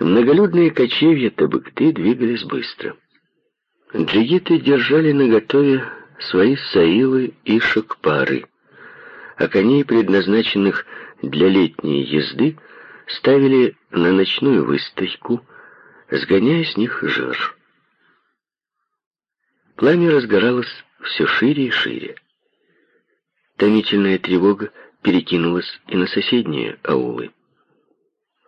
Многолюдные кочевья Табыкты двигались быстро. Джигиты держали наготове свои саилы и шакпары, а коней, предназначенных для летней езды, ставили на ночную выстойку, сгоняя с них жир. Пламя разгоралось все шире и шире. Томительная тревога перекинулась и на соседние аулы.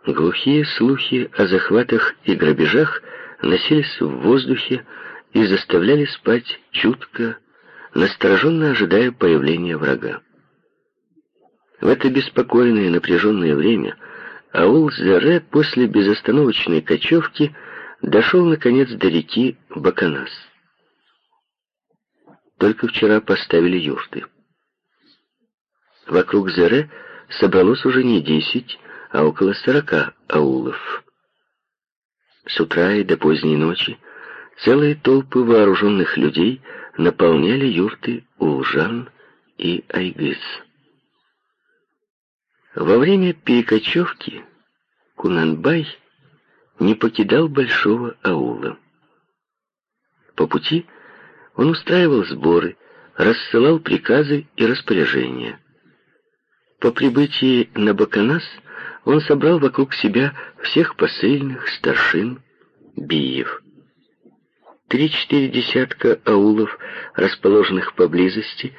Глухие слухи о захватах и грабежах носились в воздухе и заставляли спать чутко, настороженно ожидая появления врага. В это беспокойное напряженное время аул Зере после безостановочной кочевки дошел, наконец, до реки Баканас. Только вчера поставили юрты. Вокруг Зере собралось уже не десять, а около сорока аулов. С утра и до поздней ночи целые толпы вооруженных людей наполняли юрты Улжан и Айгыз. Во время перекочевки Кунанбай не покидал большого аула. По пути он устраивал сборы, рассылал приказы и распоряжения. По прибытии на Баканас он собрал вокруг себя всех посыльных, старшин, биев. Три-четыре десятка аулов, расположенных поблизости,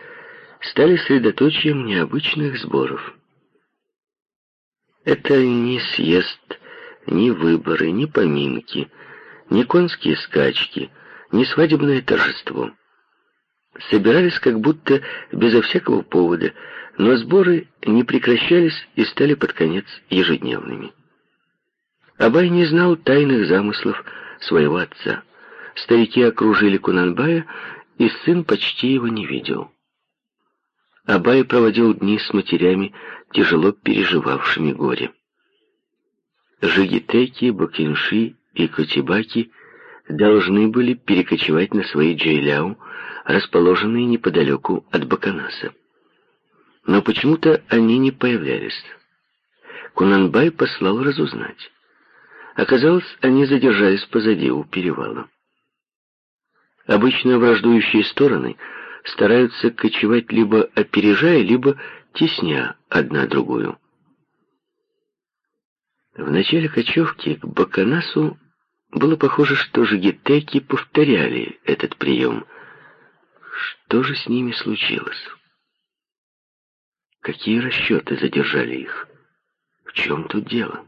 стали средоточием необычных сборов. Это не съезд, ни выборы, ни поминки, ни конские скачки, ни свадебное торжество. Собирались как будто безо всякого повода, но сборы не прекращались и стали под конец ежедневными. Абай не знал тайных замыслов своего отца. Старики окружили Кунанбая, и сын почти его не видел. Абай проводил дни с матерями, тяжело переживавшими горе. Жигитеки, Бакинши и Кутибаки должны были перекочевать на свои джейляу, расположенные неподалеку от Баканаса но почему-то они не появлялись. Кунанбай послал разузнать. Оказалось, они задержались позади у перевала. Обычно враждующие стороны стараются кочевать либо опережая, либо тесня одна другую. В начале кочевки к Баканасу было похоже, что жигитеки повторяли этот прием. Что же с ними случилось? Какие расчеты задержали их? В чем тут дело?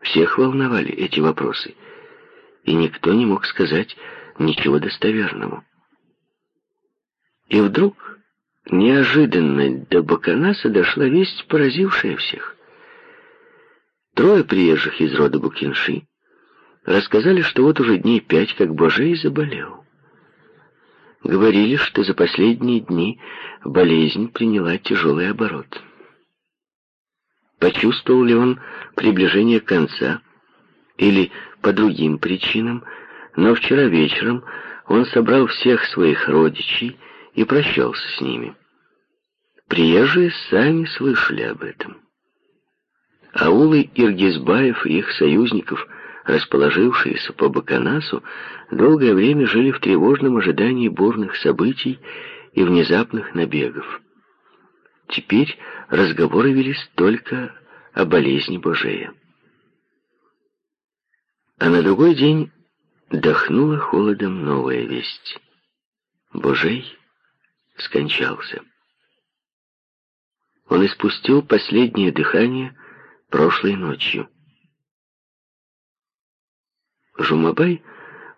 Всех волновали эти вопросы, и никто не мог сказать ничего достоверного. И вдруг, неожиданно до Баканаса дошла весть, поразившая всех. Трое приезжих из рода Букинши рассказали, что вот уже дней пять, как Божей заболел. Говорили, что за последние дни болезнь приняла тяжелый оборот. Почувствовал ли он приближение конца или по другим причинам, но вчера вечером он собрал всех своих родичей и прощался с ними. Приезжие сами слышали об этом. Аулы Иргизбаев и их союзников – расположившиеся по Баканасу, долгое время жили в тревожном ожидании бурных событий и внезапных набегов. Теперь разговоры велись только о болезни Божея. А на другой день дохнула холодом новая весть. Божей скончался. Он испустил последнее дыхание прошлой ночью. Жумабай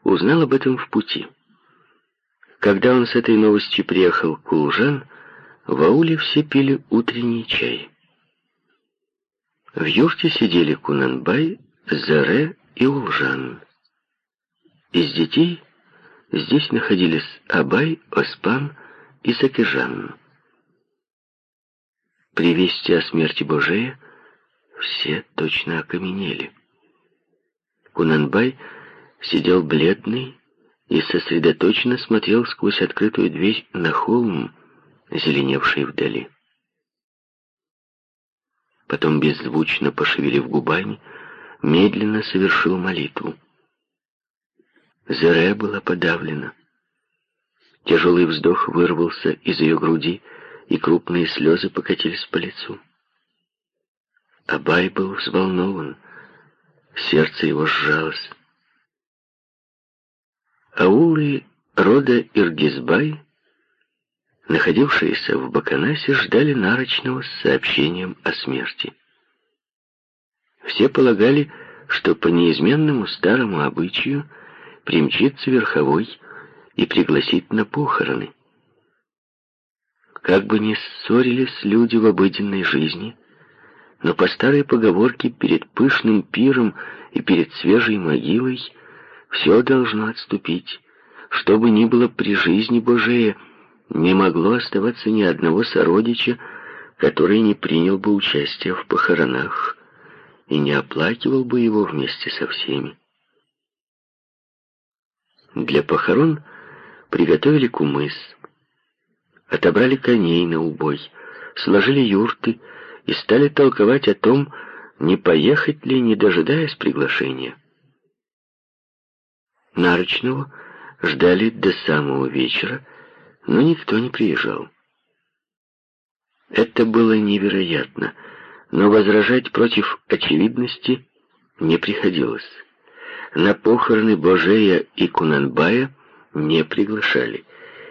узнал об этом в пути. Когда он с этой новостью приехал к Улжан, в ауле все пили утренний чай. В юрте сидели Кунанбай, Заре и Улжан. Из детей здесь находились Абай, Оспан и Сакижан. При вести о смерти Божея все точно окаменели. Кунанбай сидел бледный и сосредоточенно смотрел сквозь открытую дверь на холм, зеленевший вдали. Потом, беззвучно пошевелив губами, медленно совершил молитву. Зере была подавлена. Тяжелый вздох вырвался из ее груди, и крупные слезы покатились по лицу. Абай был взволнован, сердце его сжалось. Аулы рода Иргизбай, находившиеся в Баканасе, ждали Нарочного с сообщением о смерти. Все полагали, что по неизменному старому обычаю примчится верховой и пригласит на похороны. Как бы ни ссорились люди в обыденной жизни, но по старой поговорке перед пышным пиром и перед свежей могилой все должно отступить. Что бы ни было при жизни Божия, не могло оставаться ни одного сородича, который не принял бы участие в похоронах и не оплакивал бы его вместе со всеми. Для похорон приготовили кумыс, отобрали коней на убой, сложили юрты и стали толковать о том, не поехать ли, не дожидаясь приглашения. Нарочного ждали до самого вечера, но никто не приезжал. Это было невероятно, но возражать против очевидности не приходилось. На похороны Божея и Кунанбая не приглашали.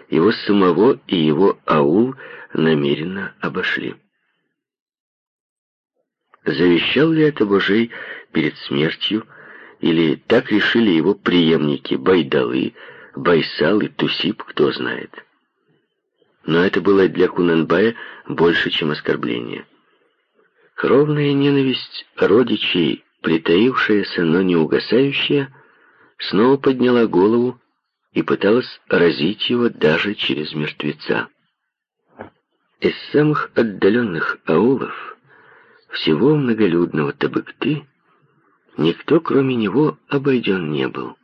Его самого и его аул намеренно обошли. Завещал ли это Божей перед смертью, или так решили его преемники Байдалы, Байсал и Тусип, кто знает. Но это было для Кунанбая больше, чем оскорбление. Кровная ненависть родичей, притаившаяся, но не угасающая, снова подняла голову и пыталась разить его даже через мертвеца. Из самых отдаленных аулов, всего многолюдного Табыкты, никто, кроме него, обойден не был.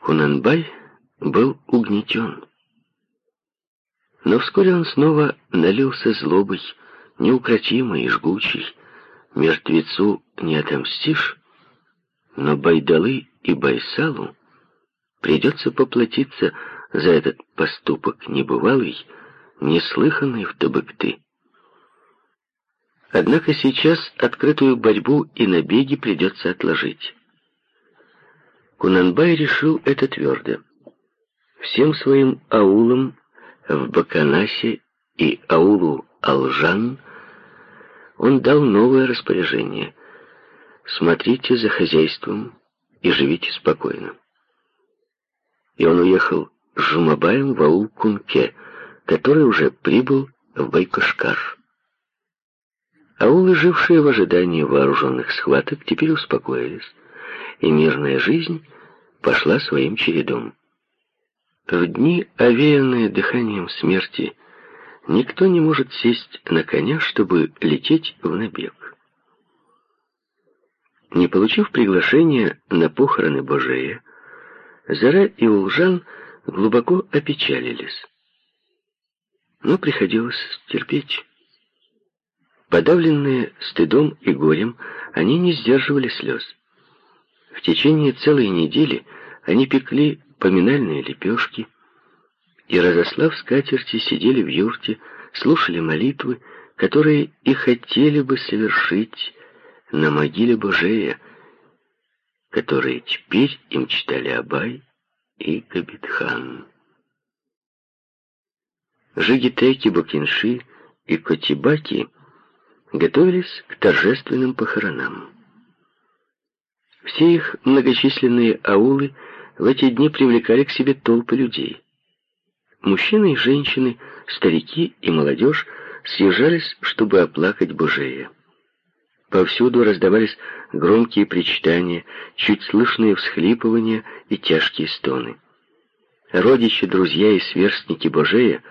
Кунанбай был угнетен. Но вскоре он снова налился злобой, неукротимой и жгучей. Мертвецу не отомстишь, но Байдалы и Байсалу Придется поплатиться за этот поступок небывалый, неслыханный в Табыкты. Однако сейчас открытую борьбу и набеги придется отложить. Кунанбай решил это твердо. Всем своим аулам в Баканасе и аулу Алжан он дал новое распоряжение. Смотрите за хозяйством и живите спокойно и он уехал с Жумабаем в аул Кунке, который уже прибыл в Байкошкар. Аулы, жившие в ожидании вооруженных схваток, теперь успокоились, и мирная жизнь пошла своим чередом. В дни, овеянные дыханием смерти, никто не может сесть на коня, чтобы лететь в набег. Не получив приглашения на похороны Божея, Зара и Улжан глубоко опечалились. Но приходилось терпеть. Подавленные стыдом и горем, они не сдерживали слез. В течение целой недели они пекли поминальные лепешки, и, разослав скатерти, сидели в юрте, слушали молитвы, которые и хотели бы совершить на могиле Божея, которые теперь им читали Абай и Кабитхан. Жигитеки, Бакинши и Котибаки готовились к торжественным похоронам. Все их многочисленные аулы в эти дни привлекали к себе толпы людей. Мужчины и женщины, старики и молодежь съезжались, чтобы оплакать Божея. Повсюду раздавались громкие причитания, чуть слышные всхлипывания и тяжкие стоны. Родичи, друзья и сверстники Божея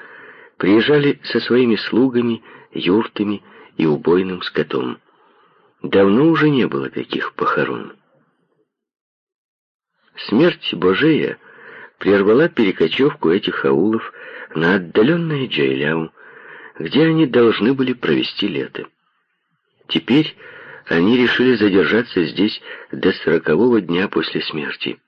приезжали со своими слугами, юртами и убойным скотом. Давно уже не было таких похорон. Смерть Божея прервала перекочевку этих аулов на отдаленное Джайляу, где они должны были провести лето. Теперь они решили задержаться здесь до сорокового дня после смерти,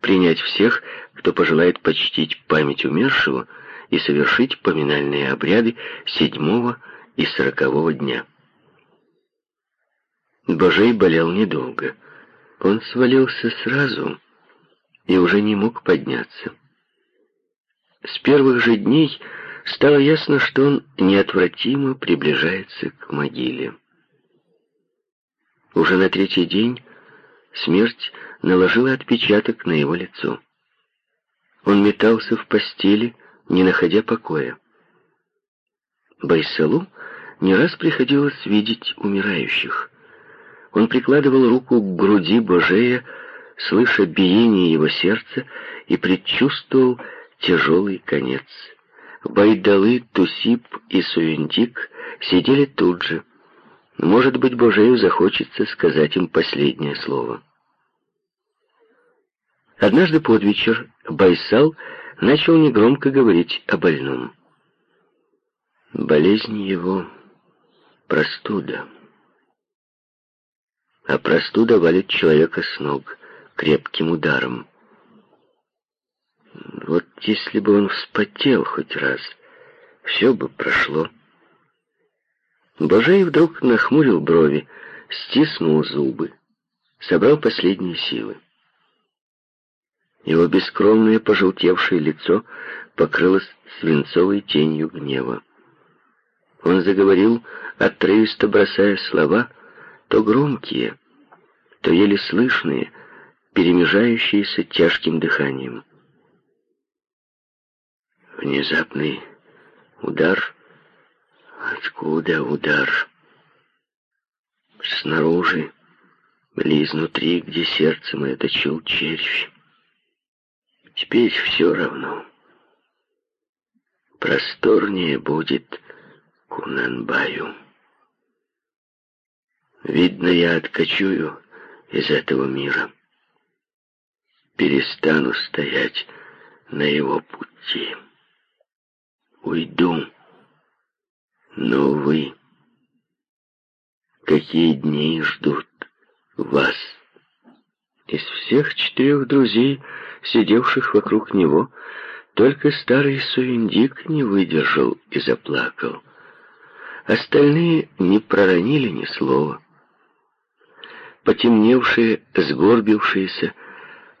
принять всех, кто пожелает почтить память умершего, и совершить поминальные обряды седьмого и сорокового дня. Божей болел недолго. Он свалился сразу и уже не мог подняться. С первых же дней стало ясно, что он неотвратимо приближается к могиле. Уже на третий день смерть наложила отпечаток на его лицо. Он метался в постели, не находя покоя. Байсалу не раз приходилось видеть умирающих. Он прикладывал руку к груди Божея, слыша биение его сердца, и предчувствовал тяжелый конец. Байдалы, Тусип и Суюндик сидели тут же. Может быть, Божею захочется сказать им последнее слово. Однажды под вечер Байсал начал негромко говорить о больном. Болезнь его — простуда. А простуда валит человека с ног крепким ударом. Вот если бы он вспотел хоть раз, все бы прошло. Божей вдруг нахмурил брови, стиснул зубы, собрал последние силы. Его бескровное пожелтевшее лицо покрылось свинцовой тенью гнева. Он заговорил, отрывисто бросая слова, то громкие, то еле слышные, перемежающиеся тяжким дыханием. Внезапный удар. Откуда удар? Снаружи или изнутри, где сердце мое точил червь. Теперь все равно. Просторнее будет Кунанбаю. Видно, я откачую из этого мира. Перестану стоять на его пути. Уйду. Но вы... Какие дни ждут вас? Из всех четырех друзей сидевших вокруг него, только старый Суиндик не выдержал и заплакал. Остальные не проронили ни слова. Потемневшие, сгорбившиеся,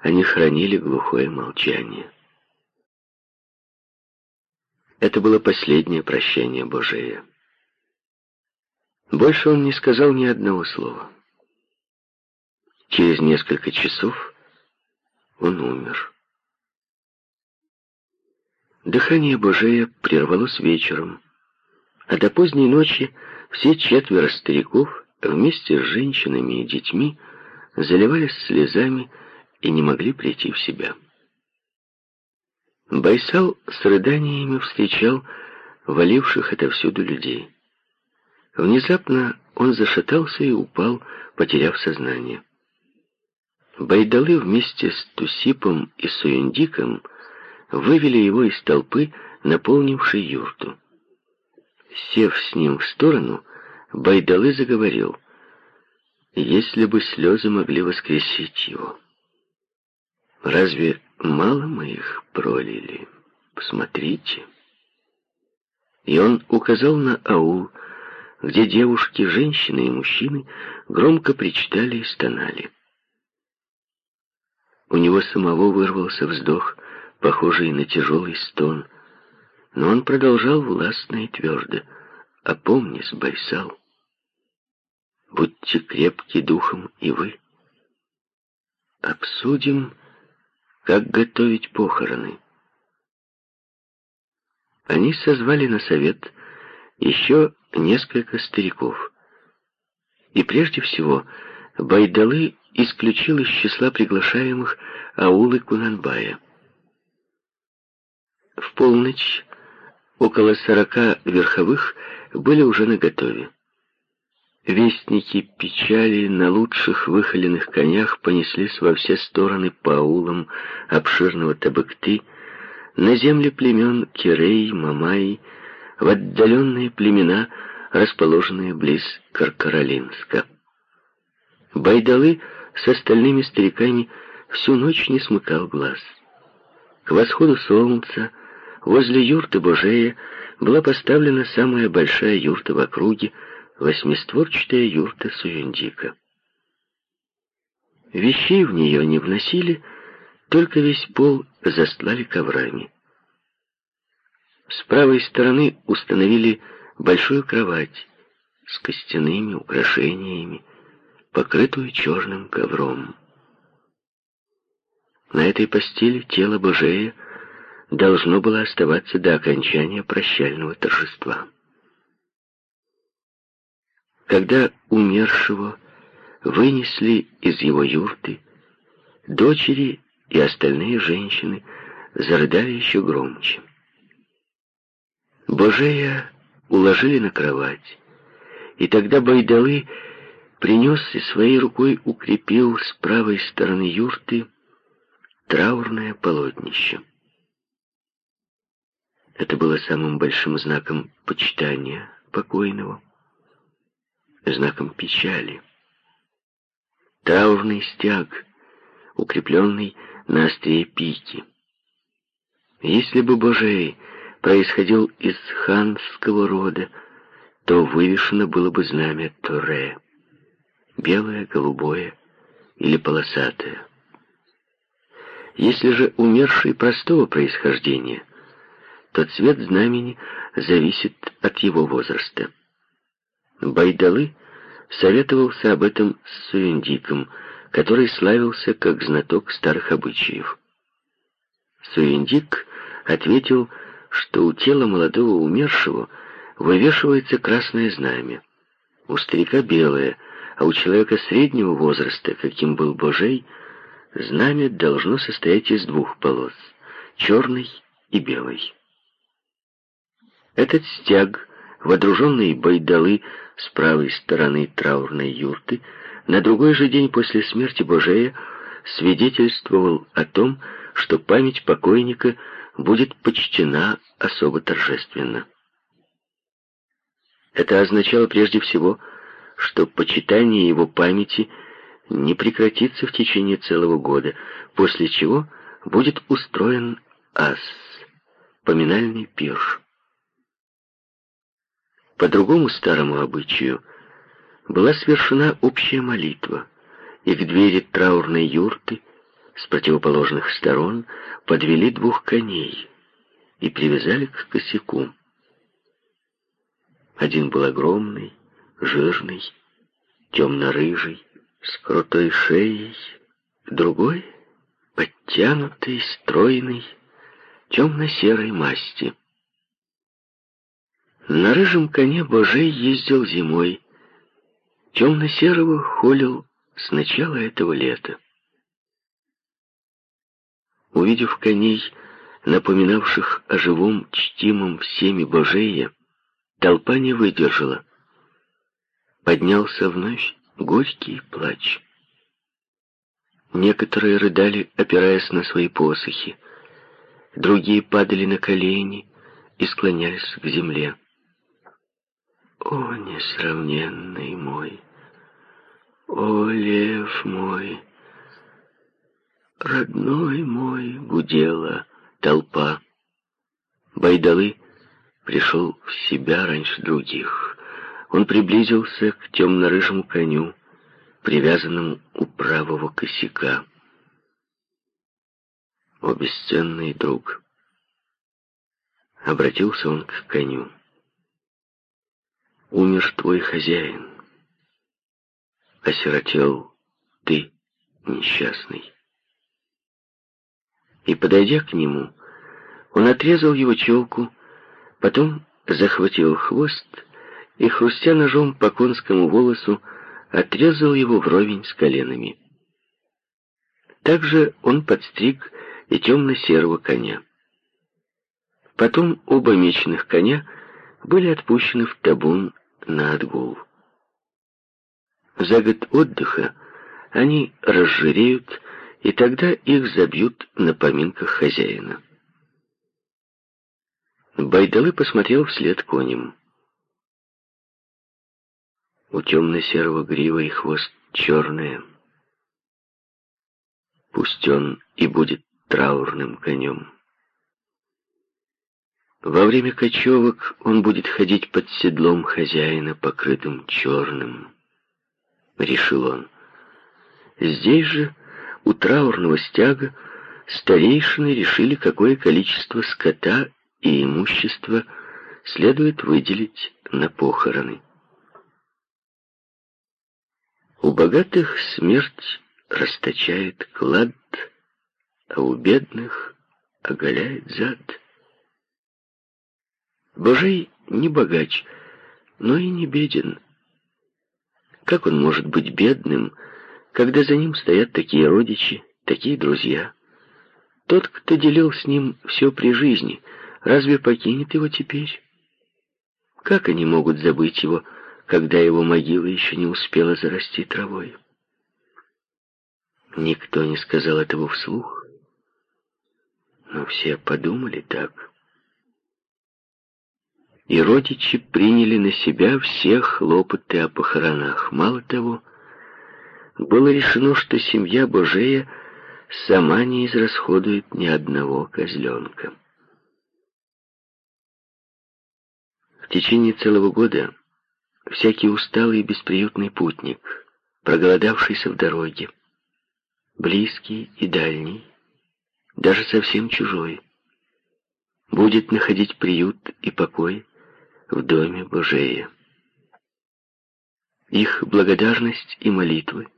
они хранили глухое молчание. Это было последнее прощение Божие. Больше он не сказал ни одного слова. Через несколько часов он умер. Дыхание Божея прервалось вечером, а до поздней ночи все четверо стариков вместе с женщинами и детьми заливались слезами и не могли прийти в себя. Байсал с рыданиями встречал валивших отовсюду людей. Внезапно он зашатался и упал, потеряв сознание. Байдалы вместе с Тусипом и Суюндиком вывели его из толпы, наполнившей юрту. Сев с ним в сторону, Байдалы заговорил. Если бы слезы могли воскресить его. Разве мало мы их пролили? Посмотрите. И он указал на аул, где девушки, женщины и мужчины громко причитали и стонали. У него самого вырвался вздох, похожий на тяжелый стон. Но он продолжал властно и твердо. «Опомнись, Байсал. Будьте крепки духом и вы. Обсудим, как готовить похороны». Они созвали на совет еще несколько стариков. И прежде всего Байдалы исключил из числа приглашаемых аулы Кунанбая. В полночь около сорока верховых были уже наготове. Вестники печали на лучших выхоленных конях понеслись во все стороны по аулам обширного Табыкты, на земли племен Кирей, Мамай, в отдаленные племена, расположенные близ Каркаролинска. Байдалы с остальными стариками всю ночь не смыкал глаз. К восходу солнца возле юрты Божея была поставлена самая большая юрта в округе, восьмистворчатая юрта Суюндика. Вещей в нее не вносили, только весь пол застлали коврами. С правой стороны установили большую кровать с костяными украшениями, покрытую черным ковром. На этой постели тело Божея должно было оставаться до окончания прощального торжества. Когда умершего вынесли из его юрты, дочери и остальные женщины зарыдали еще громче. Божея уложили на кровать, и тогда Байдалы принес и своей рукой укрепил с правой стороны юрты траурное полотнище. Это было самым большим знаком почитания покойного, знаком печали. Траурный стяг, укрепленный на острие пики. Если бы Божей происходил из ханского рода, то вывешено было бы знамя Торе. Белое, голубое или полосатое. Если же умерший простого происхождения, то цвет знамени зависит от его возраста. Байдалы советовался об этом с Суиндиком, который славился как знаток старых обычаев. Суиндик ответил, что у тела молодого умершего вывешивается красное знамя, у старика белое, а у человека среднего возраста, каким был Божей, знамя должно состоять из двух полос, черной и белой. Этот стяг, водруженный байдалы с правой стороны траурной юрты, на другой же день после смерти Божея свидетельствовал о том, что память покойника будет почтена особо торжественно. Это означало прежде всего, что почитание его памяти не прекратится в течение целого года, после чего будет устроен ас, поминальный пир. По другому старому обычаю была совершена общая молитва, и к двери траурной юрты с противоположных сторон подвели двух коней и привязали к косяку. Один был огромный, жирный, темно-рыжий, с крутой шеей, другой — подтянутый, стройный, темно-серой масти. На рыжем коне Божей ездил зимой, темно-серого холил с начала этого лета. Увидев коней, напоминавших о живом, чтимом всеми Божея, толпа не выдержала. Поднялся вновь горький плач. Некоторые рыдали, опираясь на свои посохи, другие падали на колени и склонялись к земле. «О, несравненный мой! О, лев мой!» «Родной мой!» — гудела толпа. Байдалы пришел в себя раньше других. Он приблизился к темно-рыжему коню, привязанному у правого косяка. «О, бесценный друг!» Обратился он к коню. «Умер твой хозяин. Осиротел ты, несчастный» и, подойдя к нему, он отрезал его челку, потом захватил хвост и, хрустя ножом по конскому волосу, отрезал его вровень с коленами. Также он подстриг и темно-серого коня. Потом оба мечных коня были отпущены в табун на отгул. За год отдыха они разжиреют и тогда их забьют на поминках хозяина. Байдалы посмотрел вслед конем. У темно-серого грива и хвост черное. Пусть он и будет траурным конем. Во время кочевок он будет ходить под седлом хозяина, покрытым черным, — решил он. Здесь же, у траурного стяга, старейшины решили, какое количество скота и имущества следует выделить на похороны. У богатых смерть расточает клад, а у бедных оголяет зад. Божий не богач, но и не беден. Как он может быть бедным, когда за ним стоят такие родичи, такие друзья? Тот, кто делил с ним все при жизни, разве покинет его теперь? Как они могут забыть его, когда его могила еще не успела зарасти травой? Никто не сказал этого вслух, но все подумали так и родичи приняли на себя все хлопоты о похоронах. Мало того, было решено, что семья Божея сама не израсходует ни одного козленка. В течение целого года всякий усталый и бесприютный путник, проголодавшийся в дороге, близкий и дальний, даже совсем чужой, будет находить приют и покой в доме Божия. Их благодарность и молитвы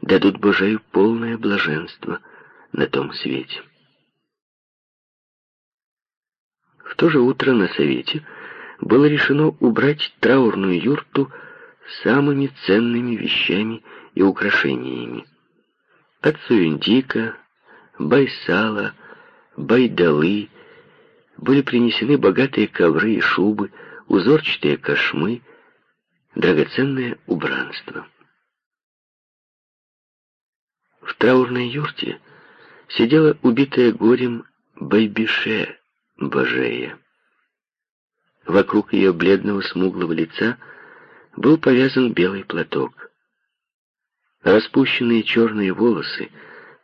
дадут Божию полное блаженство на том свете. В то же утро на совете было решено убрать траурную юрту самыми ценными вещами и украшениями. От суюндика, байсала, байдалы были принесены богатые ковры и шубы, узорчатые кошмы, драгоценное убранство. В траурной юрте сидела убитая горем Байбише Божея. Вокруг ее бледного смуглого лица был повязан белый платок. Распущенные черные волосы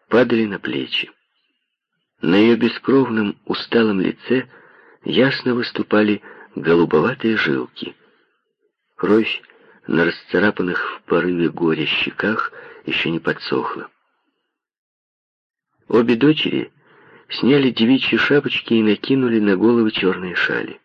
падали на плечи. На ее бескровном усталом лице ясно выступали голубоватые жилки. Кровь на расцарапанных в порыве горя щеках еще не подсохла. Обе дочери сняли девичьи шапочки и накинули на головы черные шали.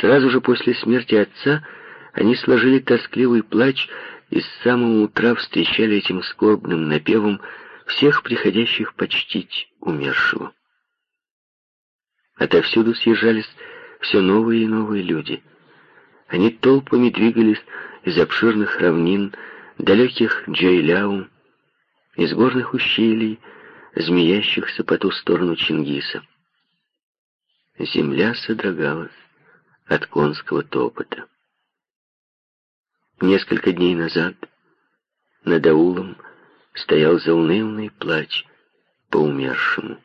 Сразу же после смерти отца они сложили тоскливый плач и с самого утра встречали этим скорбным напевом всех приходящих почтить умершего. Отовсюду съезжались все новые и новые люди. Они толпами двигались из обширных равнин, далеких Джейляу, из горных ущелий, змеящихся по ту сторону Чингиса. Земля содрогалась от конского топота. Несколько дней назад над аулом стоял заунывный плач по умершему.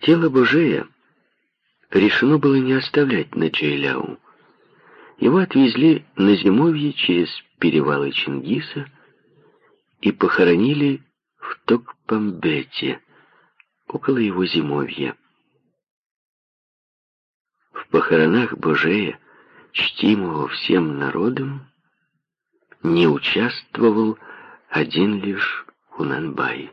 Тело Божия решено было не оставлять на Джейляу. Его отвезли на зимовье через перевалы Чингиса и похоронили в Токпамбете, около его зимовья. В похоронах Божея, чтимого всем народом, не участвовал один лишь Кунанбай.